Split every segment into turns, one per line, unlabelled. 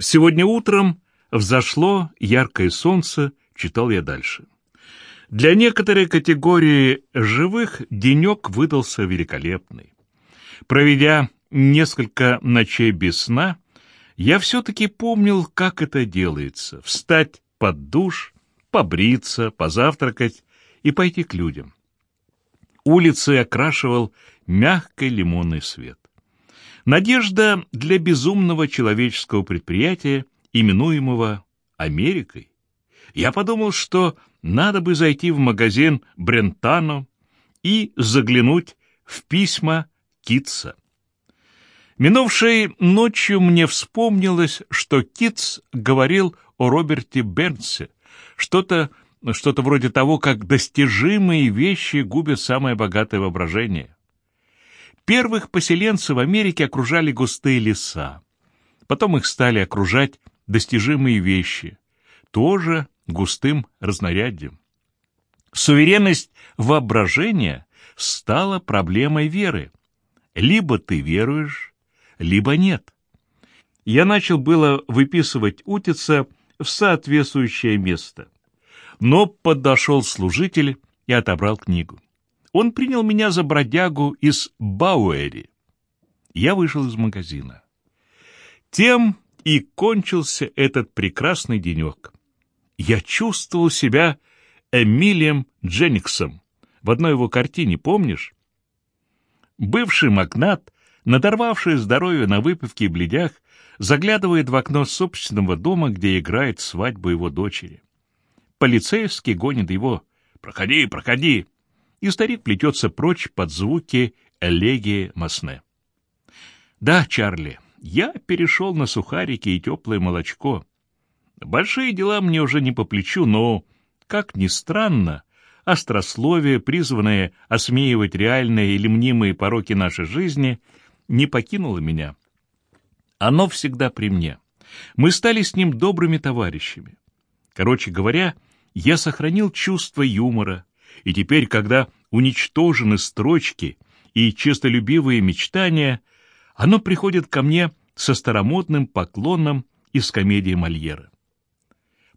Сегодня утром взошло яркое солнце, читал я дальше. Для некоторой категории живых денек выдался великолепный. Проведя несколько ночей без сна, я все-таки помнил, как это делается — встать под душ, побриться, позавтракать и пойти к людям. Улицы окрашивал мягкий лимонный свет. Надежда для безумного человеческого предприятия, именуемого Америкой. Я подумал, что надо бы зайти в магазин Брентано и заглянуть в письма Китса. Минувшей ночью мне вспомнилось, что Китс говорил о Роберте Бернсе, что-то что-то вроде того, как достижимые вещи губят самое богатое воображение. Первых поселенцев в Америке окружали густые леса. Потом их стали окружать достижимые вещи, тоже густым разнарядием. Суверенность воображения стала проблемой веры. Либо ты веруешь, либо нет. Я начал было выписывать утица в соответствующее место. Но подошел служитель и отобрал книгу. Он принял меня за бродягу из Бауэри. Я вышел из магазина. Тем и кончился этот прекрасный денек. Я чувствовал себя Эмилием Дженниксом в одной его картине, помнишь? Бывший магнат, надорвавший здоровье на выпивке и бледях, заглядывает в окно собственного дома, где играет свадьбу его дочери. Полицейский гонит его. «Проходи, проходи!» И старик плетется прочь под звуки элегии Масне. «Да, Чарли, я перешел на сухарики и теплое молочко. Большие дела мне уже не по плечу, но, как ни странно, острословие, призванное осмеивать реальные или мнимые пороки нашей жизни, не покинуло меня. Оно всегда при мне. Мы стали с ним добрыми товарищами. Короче говоря, я сохранил чувство юмора, и теперь, когда уничтожены строчки и честолюбивые мечтания, оно приходит ко мне со старомодным поклоном из комедии Мольера.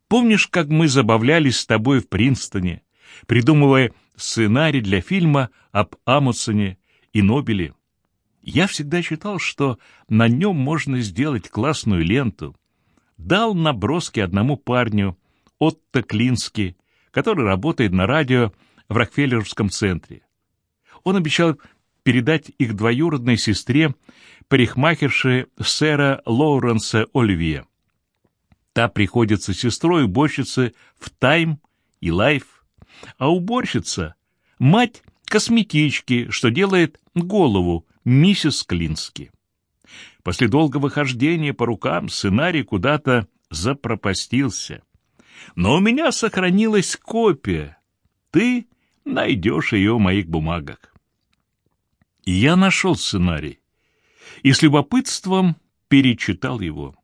Помнишь, как мы забавлялись с тобой в Принстоне, придумывая сценарий для фильма об Амундсене и Нобеле? Я всегда считал, что на нем можно сделать классную ленту. Дал наброски одному парню, Отто Клински, который работает на радио в Рокфеллеровском центре. Он обещал передать их двоюродной сестре, парикмахерше сэра Лоуренса Оливье. Та приходится сестрой уборщицы в «Тайм» и «Лайф», а уборщица — мать косметички, что делает голову миссис Клински. После долгого хождения по рукам сценарий куда-то запропастился. Но у меня сохранилась копия. Ты найдешь ее в моих бумагах. Я нашел сценарий и с любопытством перечитал его.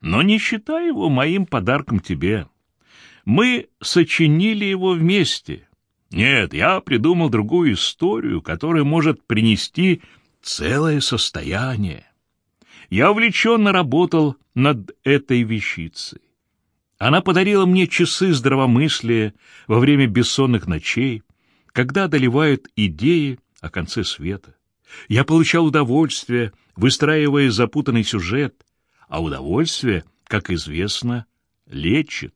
Но не считай его моим подарком тебе. Мы сочинили его вместе. Нет, я придумал другую историю, которая может принести целое состояние. Я увлеченно работал над этой вещицей. Она подарила мне часы здравомыслия во время бессонных ночей, когда одолевают идеи о конце света. Я получал удовольствие, выстраивая запутанный сюжет, а удовольствие, как известно, лечит.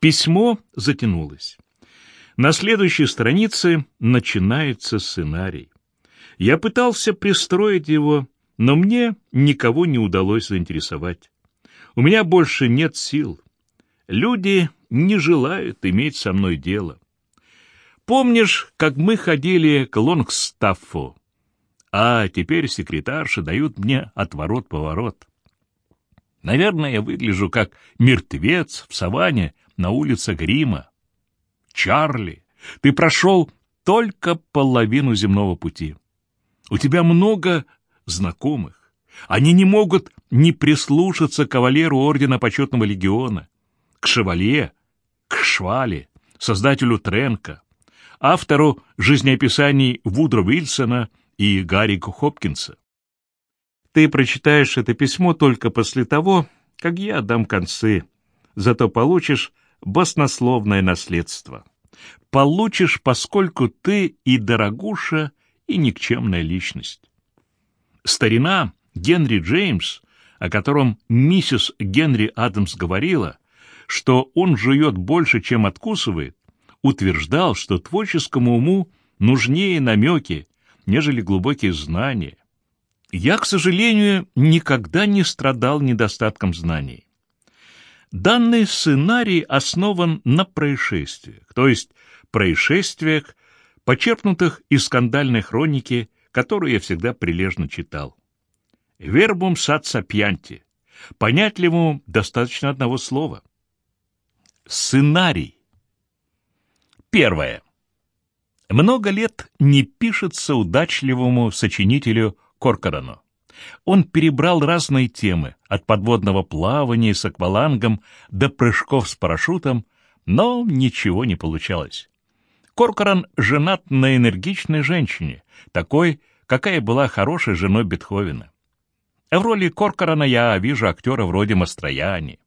Письмо затянулось. На следующей странице начинается сценарий. Я пытался пристроить его, но мне никого не удалось заинтересовать. У меня больше нет сил. Люди не желают иметь со мной дело. Помнишь, как мы ходили к Лонгстаффу? А теперь секретарши дают мне отворот-поворот. Наверное, я выгляжу как мертвец в саванне на улицах Рима. Чарли, ты прошел только половину земного пути. У тебя много знакомых. Они не могут не прислушаться к кавалеру Ордена Почетного Легиона, к Шевалье, к Швале, создателю Тренка, автору жизнеописаний Вудро Вильсона и Гарри Хопкинса. Ты прочитаешь это письмо только после того, как я дам концы, зато получишь баснословное наследство. Получишь, поскольку ты и дорогуша, и никчемная личность. Старина Генри Джеймс, о котором миссис Генри Адамс говорила, что он жует больше, чем откусывает, утверждал, что творческому уму нужнее намеки, нежели глубокие знания. Я, к сожалению, никогда не страдал недостатком знаний. Данный сценарий основан на происшествиях, то есть происшествиях, почерпнутых из скандальной хроники, которую я всегда прилежно читал. Вербум сад сапьянти. Понятливому достаточно одного слова. Сценарий. Первое. Много лет не пишется удачливому сочинителю Коркорану. Он перебрал разные темы, от подводного плавания с аквалангом до прыжков с парашютом, но ничего не получалось. Коркоран женат на энергичной женщине, такой, какая была хорошей женой Бетховена. В роли Коркорана я вижу актера вроде Мастрояни.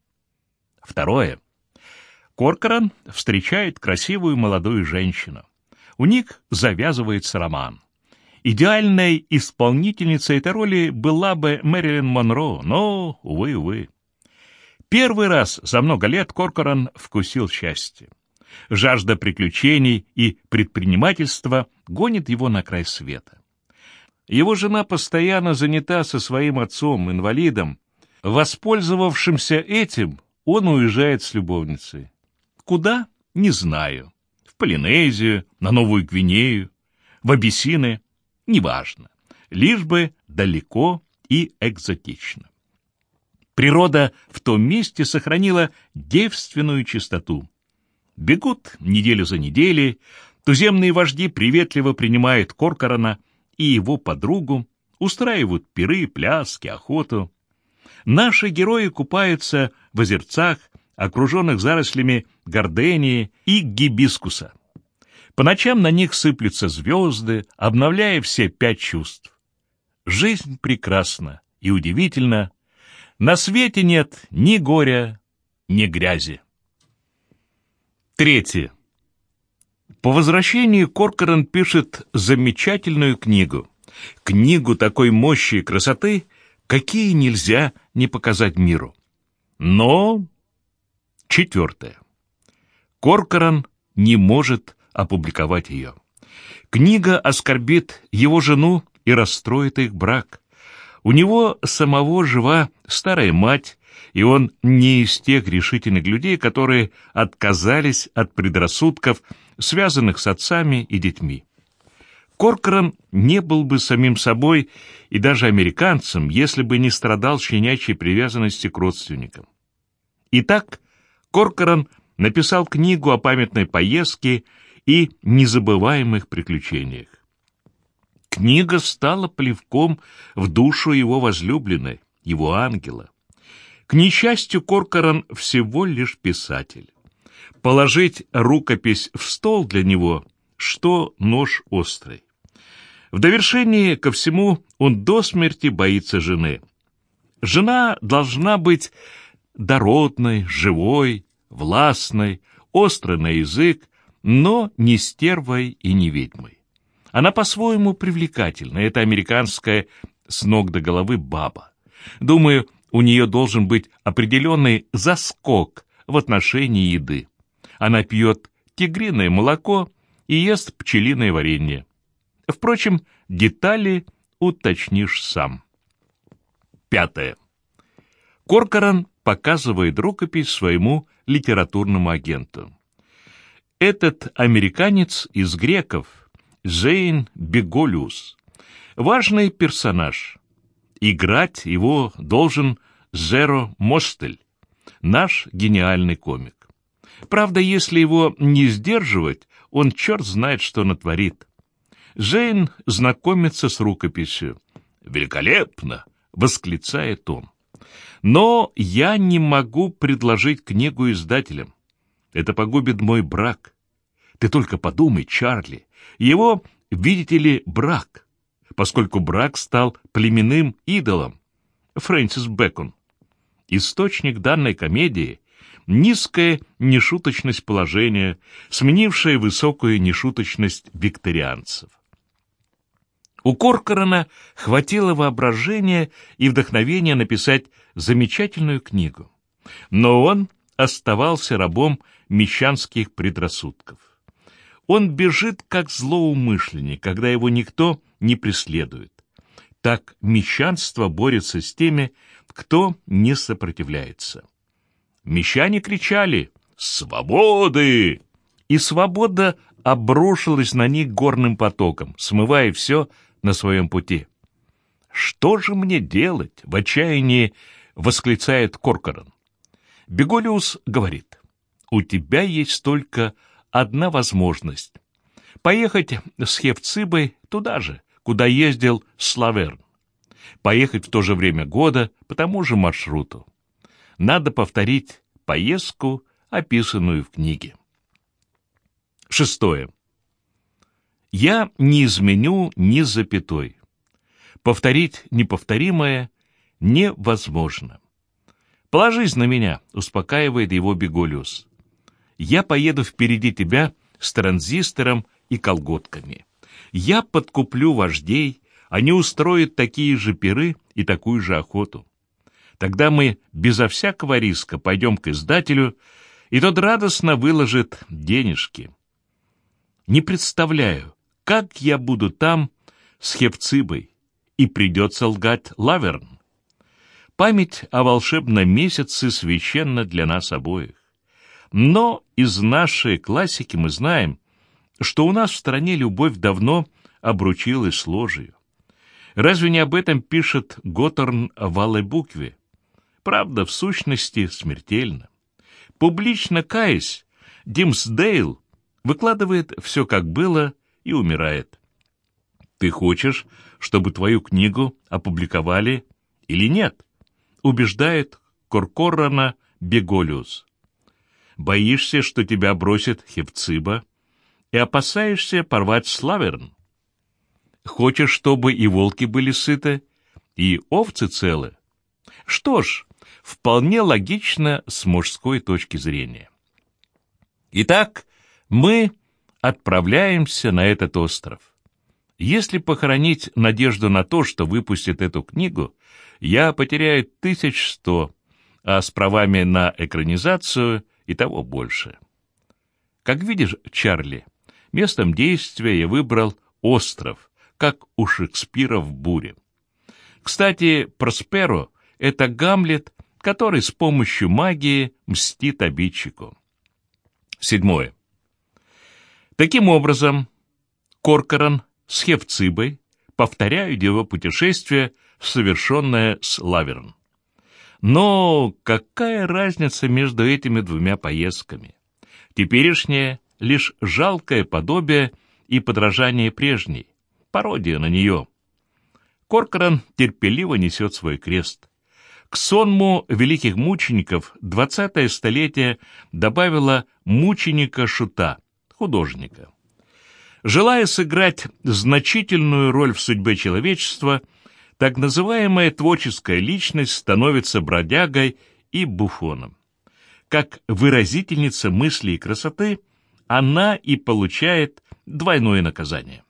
Второе. Коркоран встречает красивую молодую женщину. У них завязывается роман. Идеальной исполнительницей этой роли была бы Мэрилин Монро, но, увы, увы. Первый раз за много лет Коркоран вкусил счастье. Жажда приключений и предпринимательства гонит его на край света. Его жена постоянно занята со своим отцом-инвалидом. Воспользовавшимся этим, он уезжает с любовницей. Куда? Не знаю. В Полинезию, на Новую Гвинею, в Абиссины. Неважно. Лишь бы далеко и экзотично. Природа в том месте сохранила девственную чистоту. Бегут неделю за неделей, туземные вожди приветливо принимают Коркорана и его подругу, устраивают пиры, пляски, охоту. Наши герои купаются в озерцах, окруженных зарослями гордении и гибискуса. По ночам на них сыплются звезды, обновляя все пять чувств. Жизнь прекрасна и удивительна. На свете нет ни горя, ни грязи. Третье. По возвращении Коркоран пишет замечательную книгу. Книгу такой мощи и красоты, какие нельзя не показать миру. Но... Четвертое. Коркоран не может опубликовать ее. Книга оскорбит его жену и расстроит их брак. У него самого жива старая мать, и он не из тех решительных людей, которые отказались от предрассудков, связанных с отцами и детьми. Коркран не был бы самим собой и даже американцем, если бы не страдал щенячьей привязанности к родственникам. Итак, Коркран написал книгу о памятной поездке и незабываемых приключениях. Книга стала плевком в душу его возлюбленной, его ангела. К несчастью, Коркоран всего лишь писатель. Положить рукопись в стол для него, что нож острый. В довершении ко всему он до смерти боится жены. Жена должна быть дородной, живой, властной, острой на язык, но не стервой и не ведьмой. Она по-своему привлекательна, это американская с ног до головы баба. Думаю, у нее должен быть определенный заскок в отношении еды. Она пьет тигриное молоко и ест пчелиное варенье. Впрочем, детали уточнишь сам. Пятое. Коркоран показывает рукопись своему литературному агенту. Этот американец из греков, Зейн Беголиус, важный персонаж. Играть его должен Зеро Мостель, наш гениальный комик. Правда, если его не сдерживать, он черт знает, что натворит. Зейн знакомится с рукописью. «Великолепно!» — восклицает он. «Но я не могу предложить книгу издателям. Это погубит мой брак. Ты только подумай, Чарли. Его, видите ли, брак. Поскольку брак стал племенным идолом. Фрэнсис Бэкон. Источник данной комедии — низкая нешуточность положения, сменившая высокую нешуточность викторианцев. У Коркорона хватило воображения и вдохновения написать замечательную книгу. Но он оставался рабом мещанских предрассудков. Он бежит как злоумышленник, когда его никто не преследует. Так мещанство борется с теми, кто не сопротивляется. Мещане кричали «Свободы!» И свобода обрушилась на них горным потоком, смывая все на своем пути. «Что же мне делать?» — в отчаянии восклицает Коркоран. Беголиус говорит, «У тебя есть только одна возможность — поехать с Хевцибой туда же, куда ездил Славерн. Поехать в то же время года по тому же маршруту. Надо повторить поездку, описанную в книге. Шестое. Я не изменю ни запятой. Повторить неповторимое невозможно. «Положись на меня», — успокаивает его Беголиус. «Я поеду впереди тебя с транзистором и колготками. Я подкуплю вождей, они устроят такие же пиры и такую же охоту. Тогда мы безо всякого риска пойдем к издателю, и тот радостно выложит денежки. Не представляю, как я буду там с Хевцибой, и придется лгать Лаверн. Память о волшебном месяце священна для нас обоих. Но из нашей классики мы знаем, что у нас в стране любовь давно обручилась с ложью. Разве не об этом пишет Готтерн в «Алой букве»? Правда, в сущности, смертельно. Публично каясь, Димсдейл выкладывает все, как было, и умирает. Ты хочешь, чтобы твою книгу опубликовали или нет? убеждает Коркорана Беголиус. Боишься, что тебя бросит Хевциба, и опасаешься порвать Славерн. Хочешь, чтобы и волки были сыты, и овцы целы? Что ж, вполне логично с мужской точки зрения. Итак, мы отправляемся на этот остров. Если похоронить надежду на то, что выпустит эту книгу, я потеряю тысяч сто, а с правами на экранизацию и того больше. Как видишь, Чарли, местом действия я выбрал остров, как у Шекспира в буре. Кстати, Просперо — это Гамлет, который с помощью магии мстит обидчику. Седьмое. Таким образом, Коркоран с Хевцибой повторяют его путешествие — совершенное с Лаверн. Но какая разница между этими двумя поездками? Теперешняя — лишь жалкое подобие и подражание прежней, пародия на нее. Коркоран терпеливо несет свой крест. К сонму великих мучеников двадцатое столетие добавило мученика-шута, художника. Желая сыграть значительную роль в судьбе человечества — так называемая творческая личность становится бродягой и буфоном. Как выразительница мысли и красоты, она и получает двойное наказание.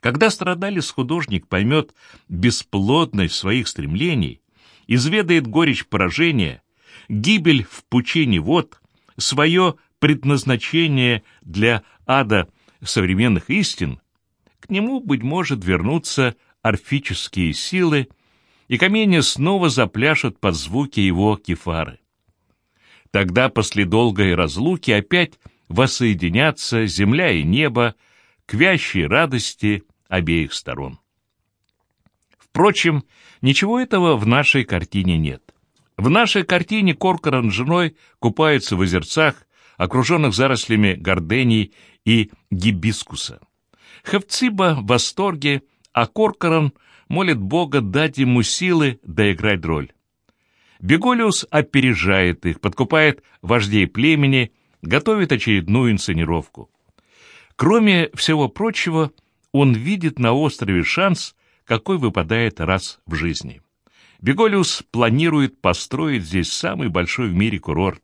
Когда страдалец художник поймет бесплодность своих стремлений, изведает горечь поражения, гибель в пучине вод, свое предназначение для ада современных истин, к нему, быть может, вернуться орфические силы, и камни снова запляшут под звуки его кефары. Тогда после долгой разлуки опять воссоединятся земля и небо к вящей радости обеих сторон. Впрочем, ничего этого в нашей картине нет. В нашей картине Коркоран с женой купаются в озерцах, окруженных зарослями гордений и гибискуса. Хевциба в восторге а Коркоран молит Бога дать ему силы доиграть роль. Беголиус опережает их, подкупает вождей племени, готовит очередную инсценировку. Кроме всего прочего, он видит на острове шанс, какой выпадает раз в жизни. Беголиус планирует построить здесь самый большой в мире курорт.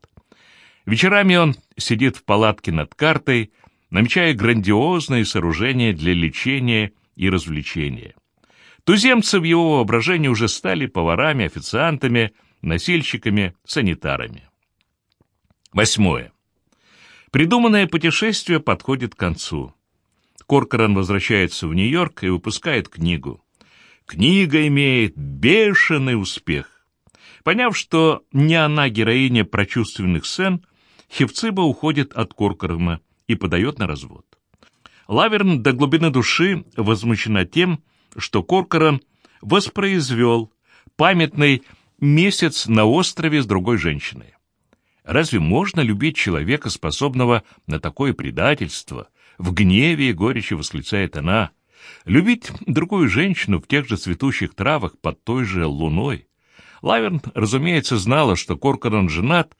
Вечерами он сидит в палатке над картой, намечая грандиозные сооружения для лечения и развлечения. Туземцы в его воображении уже стали поварами, официантами, носильщиками, санитарами. Восьмое. Придуманное путешествие подходит к концу. Коркоран возвращается в Нью-Йорк и выпускает книгу. Книга имеет бешеный успех. Поняв, что не она героиня прочувственных сцен, Хевциба уходит от Коркорана и подает на развод. Лаверн до глубины души возмущена тем, что Коркоран воспроизвел памятный месяц на острове с другой женщиной. Разве можно любить человека, способного на такое предательство? В гневе и горечи восклицает она. Любить другую женщину в тех же цветущих травах под той же луной? Лаверн, разумеется, знала, что Коркоран женат.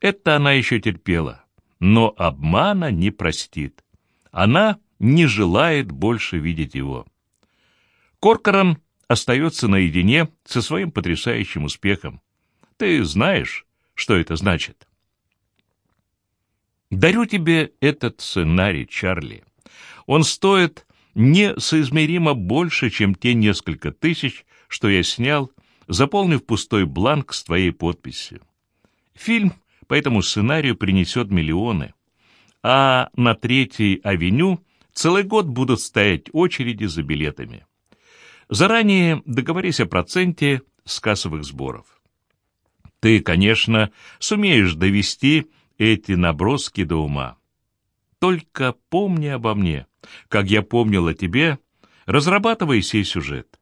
Это она еще терпела. Но обмана не простит. Она не желает больше видеть его. Коркоран остается наедине со своим потрясающим успехом. Ты знаешь, что это значит. Дарю тебе этот сценарий, Чарли. Он стоит несоизмеримо больше, чем те несколько тысяч, что я снял, заполнив пустой бланк с твоей подписью. Фильм по этому сценарию принесет миллионы, а на Третьей авеню целый год будут стоять очереди за билетами. Заранее договорись о проценте с кассовых сборов. Ты, конечно, сумеешь довести эти наброски до ума. Только помни обо мне, как я помнил о тебе, разрабатывай сей сюжет.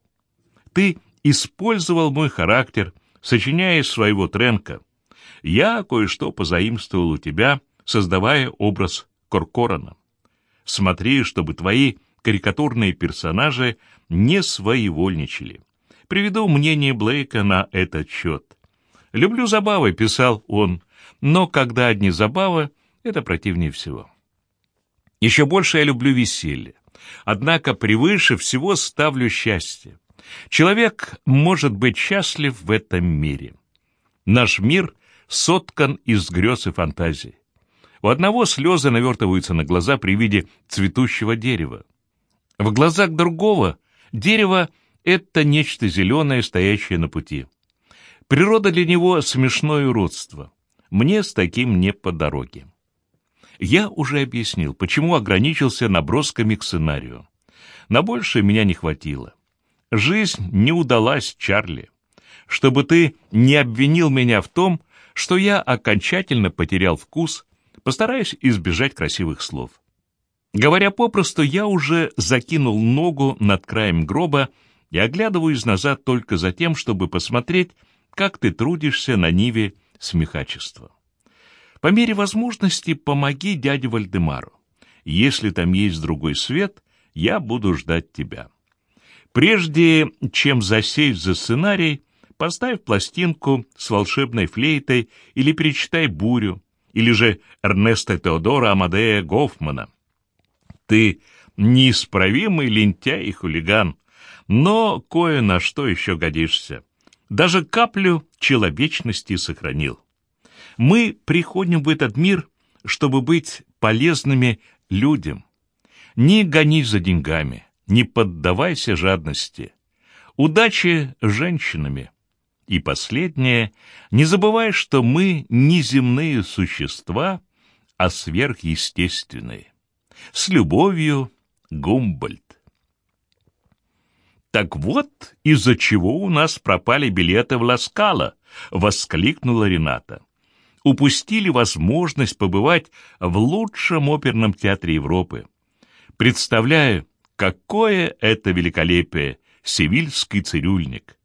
Ты использовал мой характер, сочиняя своего тренка. Я кое-что позаимствовал у тебя, создавая образ Коркорана. Смотри, чтобы твои карикатурные персонажи не своевольничали. Приведу мнение Блейка на этот счет. «Люблю забавы», — писал он, «но когда одни забавы, это противнее всего». Еще больше я люблю веселье. Однако превыше всего ставлю счастье. Человек может быть счастлив в этом мире. Наш мир соткан из грез и фантазий. У одного слезы навертываются на глаза при виде цветущего дерева. В глазах другого дерево — это нечто зеленое, стоящее на пути. Природа для него — смешное уродство. Мне с таким не по дороге. Я уже объяснил, почему ограничился набросками к сценарию. На большее меня не хватило. Жизнь не удалась, Чарли. Чтобы ты не обвинил меня в том, что я окончательно потерял вкус, постараюсь избежать красивых слов. Говоря попросту, я уже закинул ногу над краем гроба и оглядываюсь назад только за тем, чтобы посмотреть, как ты трудишься на ниве смехачества. По мере возможности помоги дяде Вальдемару. Если там есть другой свет, я буду ждать тебя. Прежде чем засесть за сценарий, поставь пластинку с волшебной флейтой или перечитай «Бурю», или же Эрнеста Теодора Амадея Гофмана. Ты неисправимый лентяй и хулиган, но кое на что еще годишься даже каплю человечности сохранил. Мы приходим в этот мир, чтобы быть полезными людям. Не гонись за деньгами, не поддавайся жадности. Удачи женщинами. И последнее, не забывай, что мы не земные существа, а сверхъестественные. С любовью, Гумбольд. «Так вот, из-за чего у нас пропали билеты в Ласкало!» — воскликнула Рената. «Упустили возможность побывать в лучшем оперном театре Европы. Представляю, какое это великолепие, севильский цирюльник.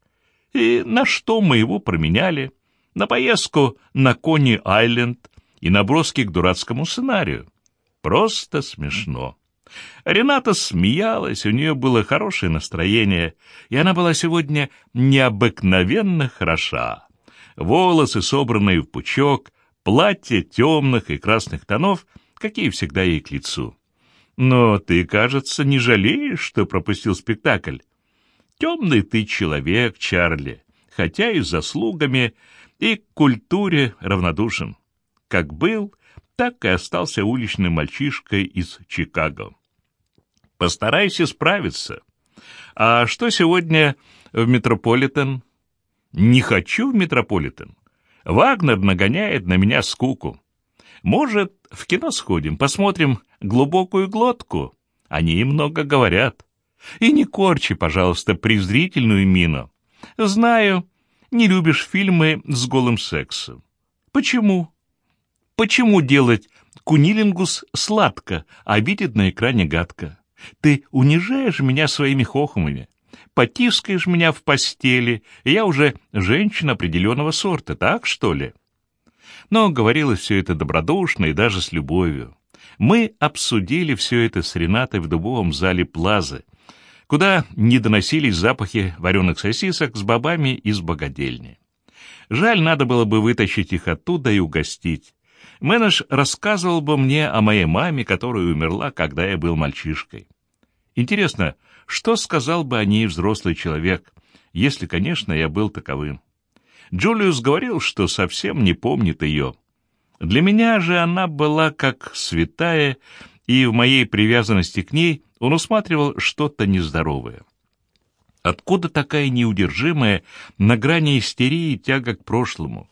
И на что мы его променяли? На поездку на Кони-Айленд и наброски к дурацкому сценарию. Просто смешно». Рената смеялась, у нее было хорошее настроение, и она была сегодня необыкновенно хороша. Волосы, собранные в пучок, платье темных и красных тонов, какие всегда ей к лицу. Но ты, кажется, не жалеешь, что пропустил спектакль. Темный ты человек, Чарли, хотя и с заслугами, и к культуре равнодушен. Как был, так и остался уличным мальчишкой из Чикаго. Постарайся справиться. А что сегодня в Метрополитен? Не хочу в Метрополитен. Вагнер нагоняет на меня скуку. Может, в кино сходим, посмотрим глубокую глотку? Они много говорят. И не корчи, пожалуйста, презрительную мину. Знаю, не любишь фильмы с голым сексом. Почему? Почему делать кунилингус сладко, а видит на экране гадко? Ты унижаешь меня своими хохмами, потискаешь меня в постели, я уже женщина определенного сорта, так что ли? Но говорилось все это добродушно и даже с любовью. Мы обсудили все это с Ренатой в дубовом зале Плазы, куда не доносились запахи вареных сосисок с бобами из богадельни. Жаль, надо было бы вытащить их оттуда и угостить. Менедж рассказывал бы мне о моей маме, которая умерла, когда я был мальчишкой. Интересно, что сказал бы о ней взрослый человек, если, конечно, я был таковым? Джулиус говорил, что совсем не помнит ее. Для меня же она была как святая, и в моей привязанности к ней он усматривал что-то нездоровое. Откуда такая неудержимая на грани истерии тяга к прошлому?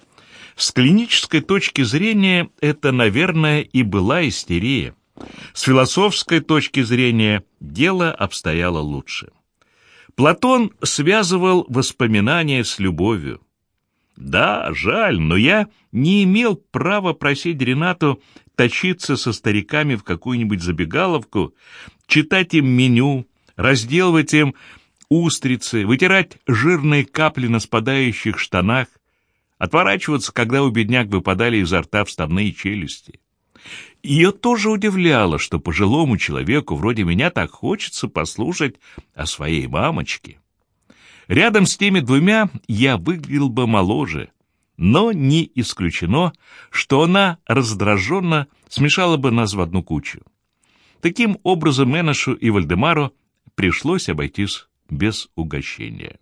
С клинической точки зрения это, наверное, и была истерия. С философской точки зрения дело обстояло лучше. Платон связывал воспоминания с любовью. Да, жаль, но я не имел права просить Ренату точиться со стариками в какую-нибудь забегаловку, читать им меню, разделывать им устрицы, вытирать жирные капли на спадающих штанах, отворачиваться, когда у бедняк выпадали изо рта вставные челюсти. Ее тоже удивляло, что пожилому человеку вроде меня так хочется послушать о своей мамочке. Рядом с теми двумя я выглядел бы моложе, но не исключено, что она раздраженно смешала бы нас в одну кучу. Таким образом, Менешу и Вальдемару пришлось обойтись без угощения.